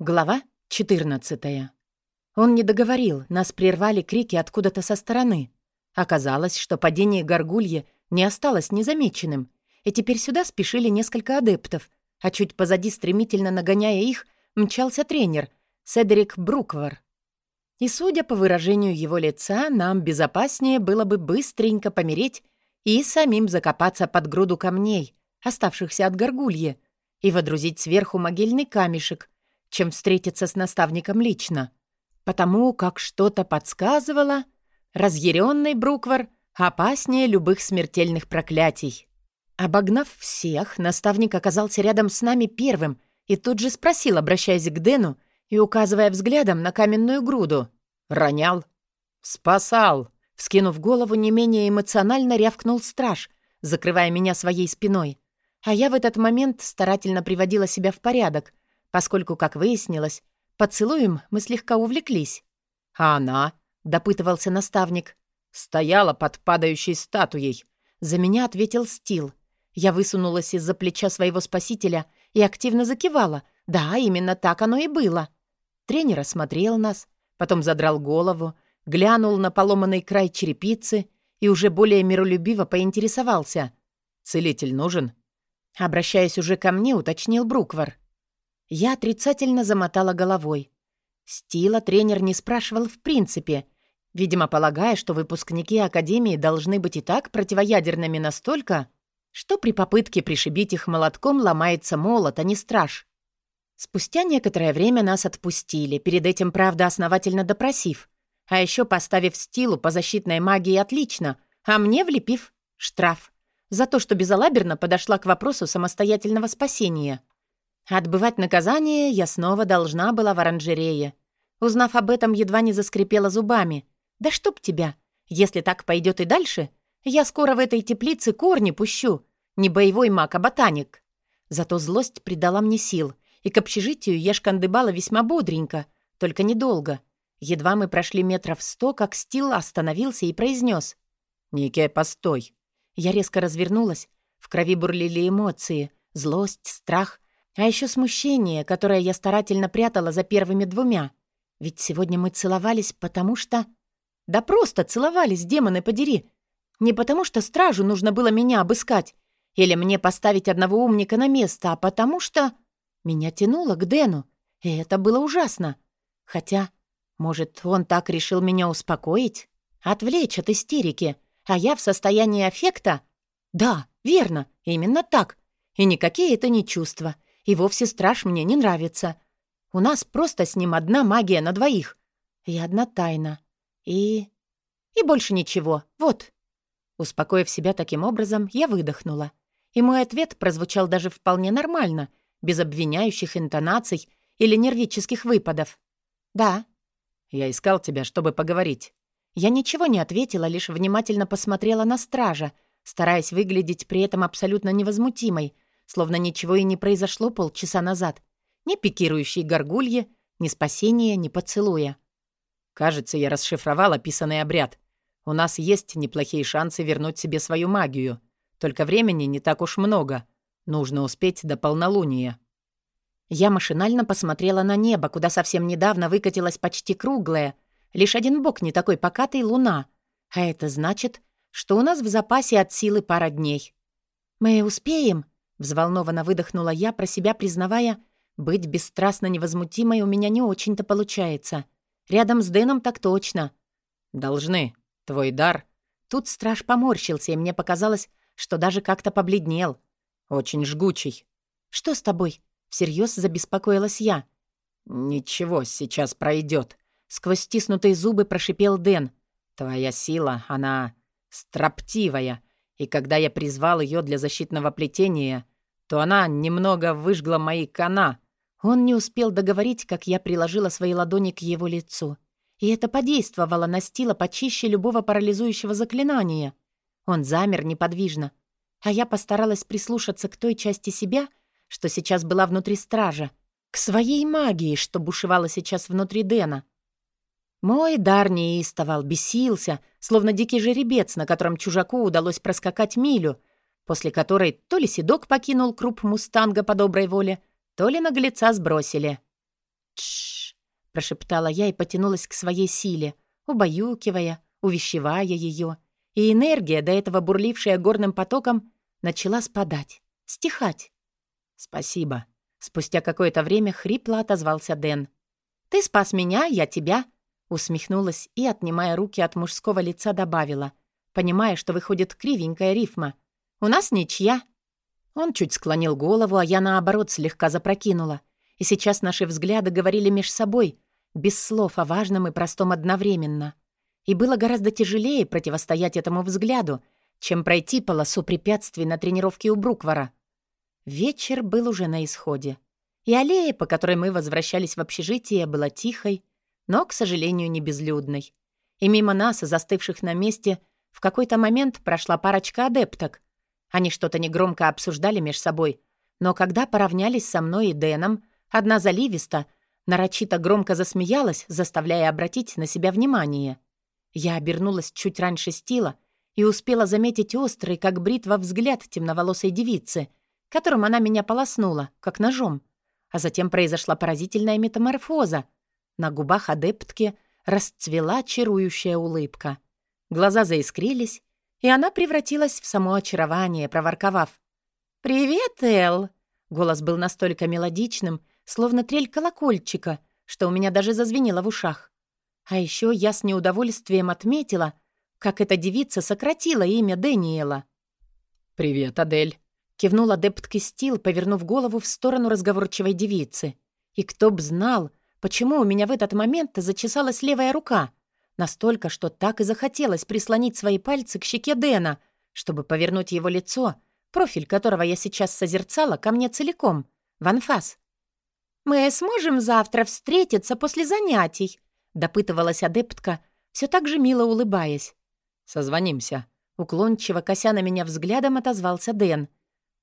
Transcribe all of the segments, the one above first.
Глава 14. Он не договорил, нас прервали крики откуда-то со стороны. Оказалось, что падение горгульи не осталось незамеченным, и теперь сюда спешили несколько адептов, а чуть позади, стремительно нагоняя их, мчался тренер Седрик Бруквар. И, судя по выражению его лица, нам безопаснее было бы быстренько помереть и самим закопаться под груду камней, оставшихся от горгульи, и водрузить сверху могильный камешек — чем встретиться с наставником лично. Потому как что-то подсказывало, разъяренный Бруквар опаснее любых смертельных проклятий. Обогнав всех, наставник оказался рядом с нами первым и тут же спросил, обращаясь к Дэну и указывая взглядом на каменную груду. «Ронял?» «Спасал!» Вскинув голову, не менее эмоционально рявкнул страж, закрывая меня своей спиной. А я в этот момент старательно приводила себя в порядок, поскольку, как выяснилось, поцелуем мы слегка увлеклись. «А она?» — допытывался наставник. «Стояла под падающей статуей». За меня ответил Стил. Я высунулась из-за плеча своего спасителя и активно закивала. Да, именно так оно и было. Тренер осмотрел нас, потом задрал голову, глянул на поломанный край черепицы и уже более миролюбиво поинтересовался. «Целитель нужен?» Обращаясь уже ко мне, уточнил Бруквар. Я отрицательно замотала головой. Стила тренер не спрашивал в принципе, видимо, полагая, что выпускники Академии должны быть и так противоядерными настолько, что при попытке пришибить их молотком ломается молот, а не страж. Спустя некоторое время нас отпустили, перед этим, правда, основательно допросив, а еще поставив стилу по защитной магии отлично, а мне влепив штраф за то, что безалаберно подошла к вопросу самостоятельного спасения. Отбывать наказание я снова должна была в оранжерее. Узнав об этом, едва не заскрипела зубами. «Да чтоб тебя! Если так пойдет и дальше, я скоро в этой теплице корни пущу. Не боевой маг, а ботаник». Зато злость придала мне сил, и к общежитию я шкандыбала весьма бодренько, только недолго. Едва мы прошли метров сто, как Стил остановился и произнес: «Нике, постой!» Я резко развернулась. В крови бурлили эмоции. Злость, страх — а еще смущение, которое я старательно прятала за первыми двумя. Ведь сегодня мы целовались, потому что... Да просто целовались, демоны подери. Не потому что стражу нужно было меня обыскать или мне поставить одного умника на место, а потому что... Меня тянуло к Дэну, и это было ужасно. Хотя, может, он так решил меня успокоить? Отвлечь от истерики, а я в состоянии аффекта? Да, верно, именно так. И никакие это не чувства — и вовсе страж мне не нравится. У нас просто с ним одна магия на двоих. И одна тайна. И... И больше ничего. Вот. Успокоив себя таким образом, я выдохнула. И мой ответ прозвучал даже вполне нормально, без обвиняющих интонаций или нервических выпадов. «Да». «Я искал тебя, чтобы поговорить». Я ничего не ответила, лишь внимательно посмотрела на стража, стараясь выглядеть при этом абсолютно невозмутимой — словно ничего и не произошло полчаса назад. Ни пикирующей горгульи, ни спасения, ни поцелуя. Кажется, я расшифровал описанный обряд. У нас есть неплохие шансы вернуть себе свою магию. Только времени не так уж много. Нужно успеть до полнолуния. Я машинально посмотрела на небо, куда совсем недавно выкатилась почти круглая, лишь один бок не такой покатый луна. А это значит, что у нас в запасе от силы пара дней. «Мы успеем?» Взволнованно выдохнула я, про себя признавая, быть бесстрастно невозмутимой у меня не очень-то получается. Рядом с Дэном так точно. «Должны. Твой дар». Тут страж поморщился, и мне показалось, что даже как-то побледнел. «Очень жгучий». «Что с тобой?» Всерьез забеспокоилась я. «Ничего, сейчас пройдет. Сквозь стиснутые зубы прошипел Дэн. «Твоя сила, она строптивая, и когда я призвал ее для защитного плетения, то она немного выжгла мои кана. Он не успел договорить, как я приложила свои ладони к его лицу. И это подействовало на Стила почище любого парализующего заклинания. Он замер неподвижно. А я постаралась прислушаться к той части себя, что сейчас была внутри стража, к своей магии, что бушевала сейчас внутри Дэна. Мой дар неистовал, бесился, словно дикий жеребец, на котором чужаку удалось проскакать милю, после которой то ли седок покинул круп мустанга по доброй воле, то ли наглеца сбросили. Тш, прошептала я и потянулась к своей силе, убаюкивая, увещевая ее. И энергия, до этого бурлившая горным потоком, начала спадать, стихать. «Спасибо», — спустя какое-то время хрипло отозвался Дэн. «Ты спас меня, я тебя», — усмехнулась и, отнимая руки от мужского лица, добавила, понимая, что выходит кривенькая рифма. «У нас ничья». Он чуть склонил голову, а я, наоборот, слегка запрокинула. И сейчас наши взгляды говорили меж собой, без слов о важном и простом одновременно. И было гораздо тяжелее противостоять этому взгляду, чем пройти полосу препятствий на тренировке у Бруквара. Вечер был уже на исходе. И аллея, по которой мы возвращались в общежитие, была тихой, но, к сожалению, не безлюдной. И мимо нас, застывших на месте, в какой-то момент прошла парочка адепток. Они что-то негромко обсуждали меж собой, но когда поравнялись со мной и Дэном, одна заливисто, нарочито громко засмеялась, заставляя обратить на себя внимание. Я обернулась чуть раньше Стила и успела заметить острый, как бритва, взгляд темноволосой девицы — которым она меня полоснула, как ножом. А затем произошла поразительная метаморфоза. На губах адептки расцвела чарующая улыбка. Глаза заискрились, и она превратилась в само очарование, проворковав. «Привет, Эл!» Голос был настолько мелодичным, словно трель колокольчика, что у меня даже зазвенело в ушах. А еще я с неудовольствием отметила, как эта девица сократила имя Дэниела. «Привет, Адель!» Кивнул адепт Кистил, повернув голову в сторону разговорчивой девицы. И кто б знал, почему у меня в этот момент зачесалась левая рука. Настолько, что так и захотелось прислонить свои пальцы к щеке Дэна, чтобы повернуть его лицо, профиль которого я сейчас созерцала, ко мне целиком, в анфас. «Мы сможем завтра встретиться после занятий?» — допытывалась адептка, все так же мило улыбаясь. «Созвонимся». Уклончиво, кося на меня взглядом, отозвался Дэн —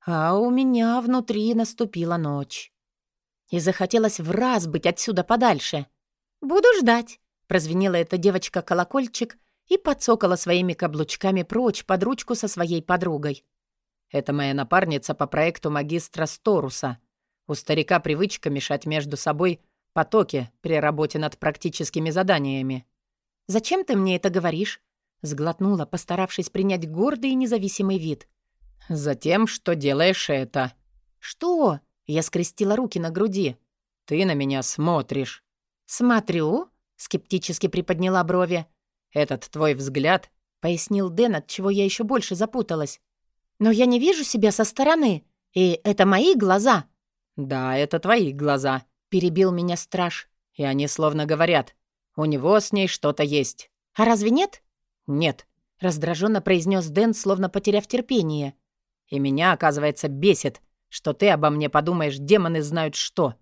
а у меня внутри наступила ночь. И захотелось в раз быть отсюда подальше. «Буду ждать», — прозвенела эта девочка-колокольчик и подсокала своими каблучками прочь под ручку со своей подругой. «Это моя напарница по проекту магистра Сторуса. У старика привычка мешать между собой потоки при работе над практическими заданиями». «Зачем ты мне это говоришь?» — сглотнула, постаравшись принять гордый и независимый вид. «Затем, что делаешь это». «Что?» — я скрестила руки на груди. «Ты на меня смотришь». «Смотрю?» — скептически приподняла брови. «Этот твой взгляд», — пояснил Дэн, от чего я еще больше запуталась. «Но я не вижу себя со стороны, и это мои глаза». «Да, это твои глаза», — перебил меня страж. «И они словно говорят, у него с ней что-то есть». «А разве нет?» «Нет», — раздраженно произнес Дэн, словно потеряв терпение. И меня, оказывается, бесит, что ты обо мне подумаешь, демоны знают что».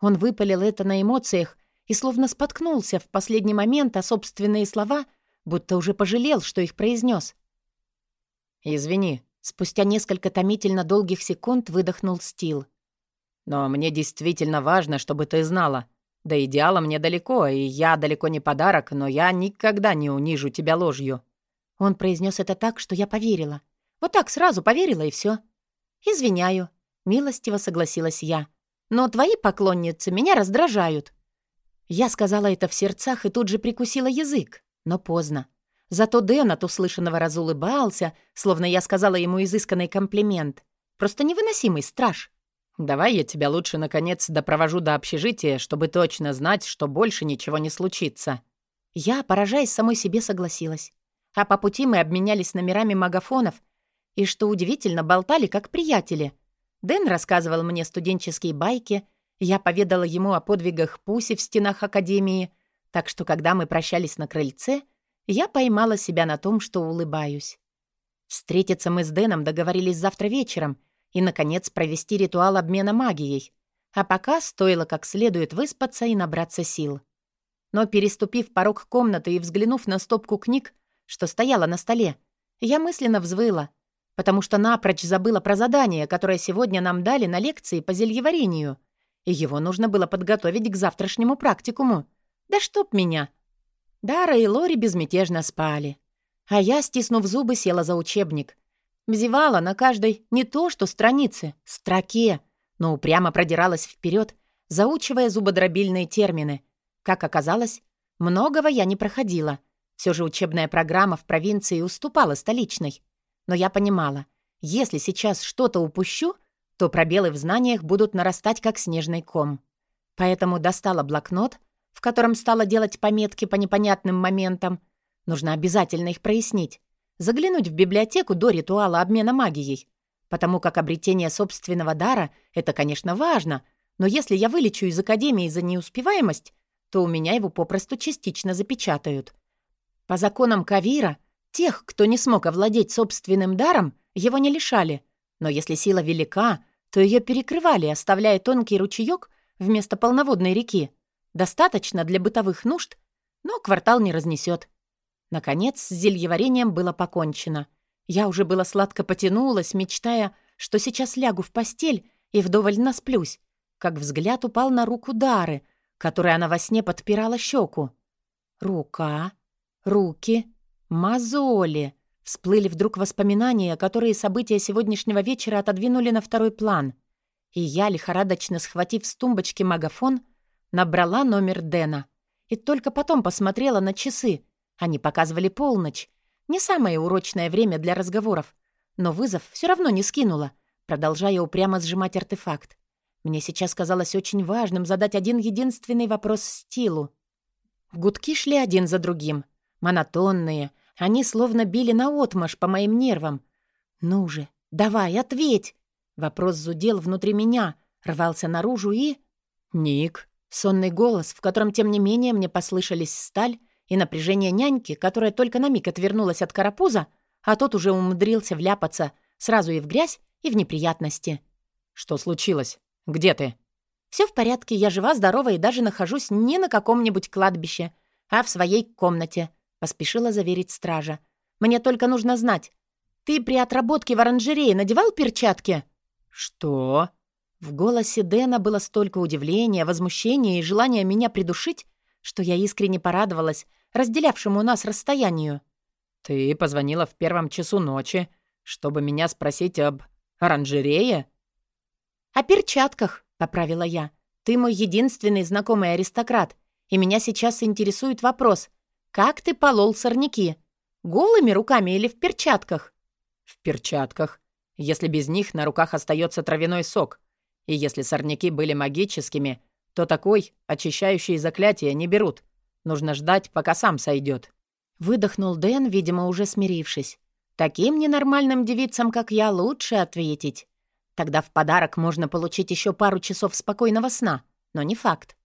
Он выпалил это на эмоциях и словно споткнулся в последний момент о собственные слова, будто уже пожалел, что их произнес. «Извини», — спустя несколько томительно долгих секунд выдохнул Стил. «Но мне действительно важно, чтобы ты знала. До идеала мне далеко, и я далеко не подарок, но я никогда не унижу тебя ложью». Он произнес это так, что я поверила. Вот так сразу поверила и все. «Извиняю», — милостиво согласилась я. «Но твои поклонницы меня раздражают». Я сказала это в сердцах и тут же прикусила язык, но поздно. Зато Дэн от услышанного разулыбался, словно я сказала ему изысканный комплимент. Просто невыносимый страж. «Давай я тебя лучше, наконец, допровожу до общежития, чтобы точно знать, что больше ничего не случится». Я, поражаясь самой себе, согласилась. А по пути мы обменялись номерами магафонов — и, что удивительно, болтали как приятели. Дэн рассказывал мне студенческие байки, я поведала ему о подвигах Пуси в стенах Академии, так что, когда мы прощались на крыльце, я поймала себя на том, что улыбаюсь. Встретиться мы с Дэном договорились завтра вечером и, наконец, провести ритуал обмена магией. А пока стоило как следует выспаться и набраться сил. Но, переступив порог комнаты и взглянув на стопку книг, что стояла на столе, я мысленно взвыла — потому что напрочь забыла про задание, которое сегодня нам дали на лекции по зельеварению, и его нужно было подготовить к завтрашнему практикуму. Да чтоб меня! Дара и Лори безмятежно спали. А я, стиснув зубы, села за учебник. Бзевала на каждой не то что странице, строке, но упрямо продиралась вперед, заучивая зубодробильные термины. Как оказалось, многого я не проходила. Все же учебная программа в провинции уступала столичной. Но я понимала, если сейчас что-то упущу, то пробелы в знаниях будут нарастать, как снежный ком. Поэтому достала блокнот, в котором стала делать пометки по непонятным моментам. Нужно обязательно их прояснить. Заглянуть в библиотеку до ритуала обмена магией. Потому как обретение собственного дара — это, конечно, важно, но если я вылечу из Академии за неуспеваемость, то у меня его попросту частично запечатают. По законам Кавира, тех, кто не смог овладеть собственным даром, его не лишали. Но если сила велика, то ее перекрывали, оставляя тонкий ручеек вместо полноводной реки. Достаточно для бытовых нужд, но квартал не разнесет. Наконец, с зельеварением было покончено. Я уже было сладко потянулась, мечтая, что сейчас лягу в постель и вдоволь насплюсь, как взгляд упал на руку Дары, которой она во сне подпирала щеку. Рука, руки, мозоли. Всплыли вдруг воспоминания, которые события сегодняшнего вечера отодвинули на второй план. И я, лихорадочно схватив с тумбочки магафон, набрала номер Дэна. И только потом посмотрела на часы. Они показывали полночь. Не самое урочное время для разговоров. Но вызов все равно не скинула, продолжая упрямо сжимать артефакт. Мне сейчас казалось очень важным задать один единственный вопрос Стилу. Гудки шли один за другим. Монотонные. Они словно били наотмашь по моим нервам. «Ну же, давай, ответь!» Вопрос зудел внутри меня, рвался наружу и... «Ник!» Сонный голос, в котором, тем не менее, мне послышались сталь и напряжение няньки, которая только на миг отвернулась от карапуза, а тот уже умудрился вляпаться сразу и в грязь, и в неприятности. «Что случилось? Где ты?» Все в порядке, я жива, здорова и даже нахожусь не на каком-нибудь кладбище, а в своей комнате», — поспешила заверить стража. «Мне только нужно знать. Ты при отработке в оранжерее надевал перчатки?» «Что?» В голосе Дэна было столько удивления, возмущения и желания меня придушить, что я искренне порадовалась разделявшему нас расстоянию. «Ты позвонила в первом часу ночи, чтобы меня спросить об оранжерее?» «О перчатках», — поправила я. «Ты мой единственный знакомый аристократ, и меня сейчас интересует вопрос, как ты полол сорняки? Голыми руками или в перчатках?» «В перчатках. Если без них на руках остается травяной сок. И если сорняки были магическими, то такой, очищающий заклятия, не берут. Нужно ждать, пока сам сойдет. Выдохнул Дэн, видимо, уже смирившись. Таким ненормальным девицам, как я, лучше ответить. Тогда в подарок можно получить еще пару часов спокойного сна, но не факт.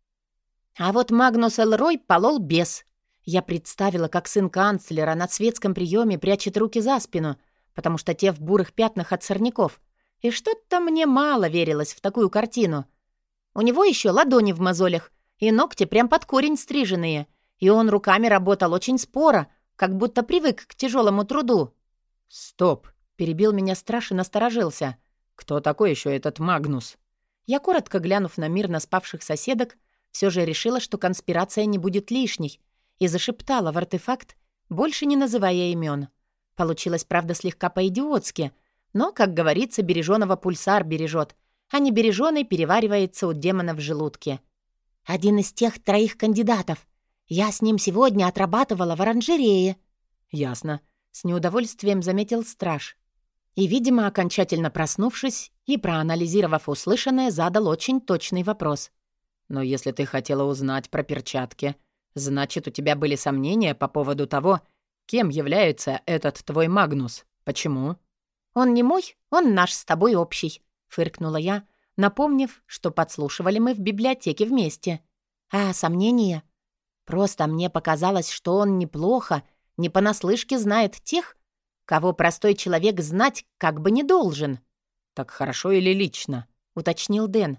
А вот Магнус Элрой полол без. Я представила, как сын канцлера на светском приеме прячет руки за спину, потому что те в бурых пятнах от сорняков. И что-то мне мало верилось в такую картину. У него еще ладони в мозолях и ногти прям под корень стриженные, и он руками работал очень споро, как будто привык к тяжелому труду. «Стоп!» — перебил меня страж и насторожился. «Кто такой еще этот Магнус?» Я, коротко глянув на мирно спавших соседок, все же решила, что конспирация не будет лишней, и зашептала в артефакт, больше не называя имен. Получилось, правда, слегка по-идиотски, но, как говорится, береженого пульсар бережет, а не береженый переваривается у демона в желудке. Один из тех троих кандидатов. Я с ним сегодня отрабатывала в оранжерее. Ясно. С неудовольствием заметил страж. И, видимо, окончательно проснувшись и проанализировав услышанное, задал очень точный вопрос. «Но если ты хотела узнать про перчатки, значит, у тебя были сомнения по поводу того, кем является этот твой Магнус. Почему?» «Он не мой, он наш с тобой общий», — фыркнула я, напомнив, что подслушивали мы в библиотеке вместе. «А сомнения?» «Просто мне показалось, что он неплохо, не понаслышке знает тех, кого простой человек знать как бы не должен». «Так хорошо или лично?» — уточнил Дэн.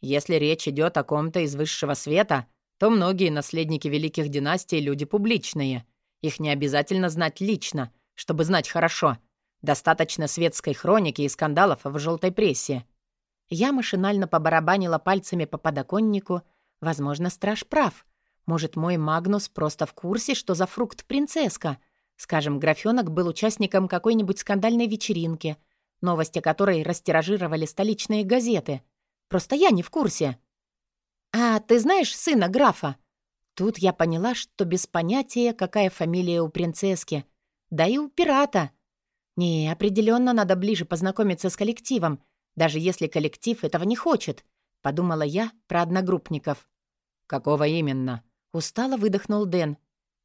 «Если речь идет о ком-то из высшего света, то многие наследники великих династий — люди публичные. Их не обязательно знать лично, чтобы знать хорошо». Достаточно светской хроники и скандалов в желтой прессе. Я машинально побарабанила пальцами по подоконнику. Возможно, страж прав. Может, мой Магнус просто в курсе, что за фрукт принцесска. Скажем, графёнок был участником какой-нибудь скандальной вечеринки, новости которой растиражировали столичные газеты. Просто я не в курсе. «А ты знаешь сына графа?» Тут я поняла, что без понятия, какая фамилия у принцесски. Да и у пирата. Не, определенно надо ближе познакомиться с коллективом, даже если коллектив этого не хочет, подумала я про одногруппников. Какого именно? Устало выдохнул Дэн.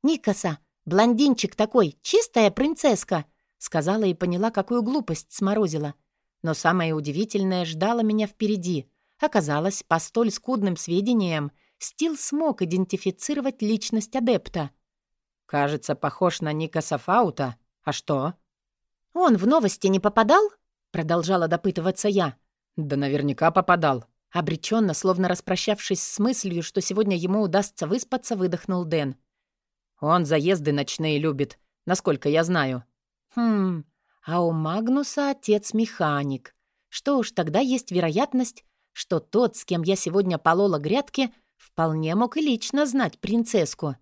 Никаса, блондинчик такой, чистая принцесска, сказала и поняла, какую глупость сморозила. Но самое удивительное ждало меня впереди. Оказалось, по столь скудным сведениям, Стил смог идентифицировать личность адепта. «Кажется, похож на Ника Сафаута. А что?» «Он в новости не попадал?» Продолжала допытываться я. «Да наверняка попадал». Обреченно, словно распрощавшись с мыслью, что сегодня ему удастся выспаться, выдохнул Дэн. «Он заезды ночные любит, насколько я знаю». «Хм, а у Магнуса отец механик. Что ж, тогда есть вероятность, что тот, с кем я сегодня полола грядки, вполне мог и лично знать принцесску.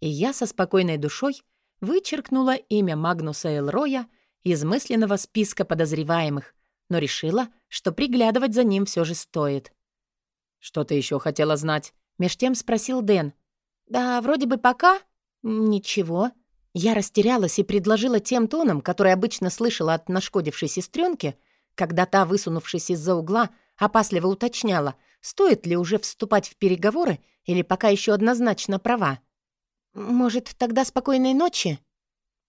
И я со спокойной душой вычеркнула имя Магнуса Элроя из мысленного списка подозреваемых, но решила, что приглядывать за ним все же стоит. «Что ты еще хотела знать?» — меж тем спросил Дэн. «Да, вроде бы пока. Ничего». Я растерялась и предложила тем тоном, который обычно слышала от нашкодившей сестренки, когда та, высунувшись из-за угла, опасливо уточняла, стоит ли уже вступать в переговоры или пока еще однозначно права. «Может, тогда спокойной ночи?»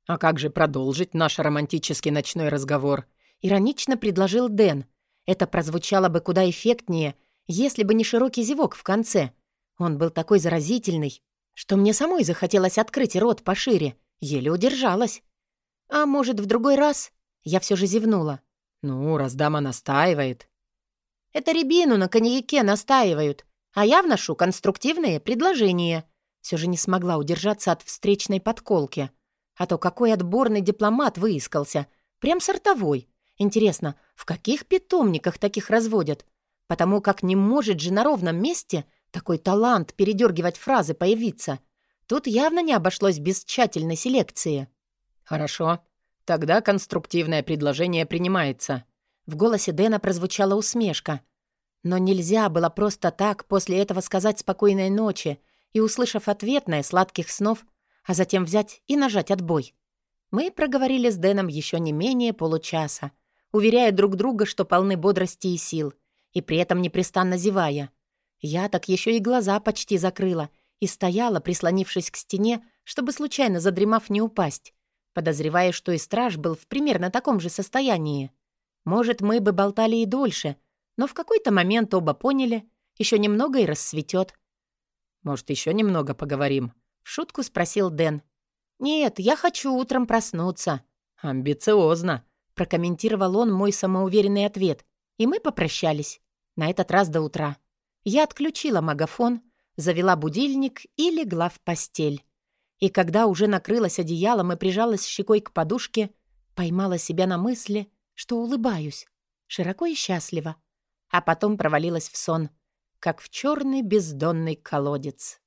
«А как же продолжить наш романтический ночной разговор?» — иронично предложил Дэн. Это прозвучало бы куда эффектнее, если бы не широкий зевок в конце. Он был такой заразительный, что мне самой захотелось открыть рот пошире. Еле удержалась. «А может, в другой раз?» Я все же зевнула. «Ну, раз дама настаивает». «Это рябину на коньяке настаивают, а я вношу конструктивные предложения». Все же не смогла удержаться от встречной подколки. А то какой отборный дипломат выискался. Прям сортовой. Интересно, в каких питомниках таких разводят? Потому как не может же на ровном месте такой талант передергивать фразы появиться. Тут явно не обошлось без тщательной селекции. «Хорошо. Тогда конструктивное предложение принимается». В голосе Дэна прозвучала усмешка. Но нельзя было просто так после этого сказать «спокойной ночи» и, услышав ответное, сладких снов, а затем взять и нажать отбой. Мы проговорили с Дэном еще не менее получаса, уверяя друг друга, что полны бодрости и сил, и при этом непрестанно зевая. Я так еще и глаза почти закрыла и стояла, прислонившись к стене, чтобы случайно задремав не упасть, подозревая, что и страж был в примерно таком же состоянии. Может, мы бы болтали и дольше, но в какой-то момент оба поняли, еще немного и рассветет. «Может, еще немного поговорим?» В шутку спросил Дэн. «Нет, я хочу утром проснуться». «Амбициозно», — прокомментировал он мой самоуверенный ответ. И мы попрощались. На этот раз до утра. Я отключила магафон, завела будильник и легла в постель. И когда уже накрылась одеялом и прижалась щекой к подушке, поймала себя на мысли, что улыбаюсь, широко и счастливо, а потом провалилась в сон, как в черный бездонный колодец.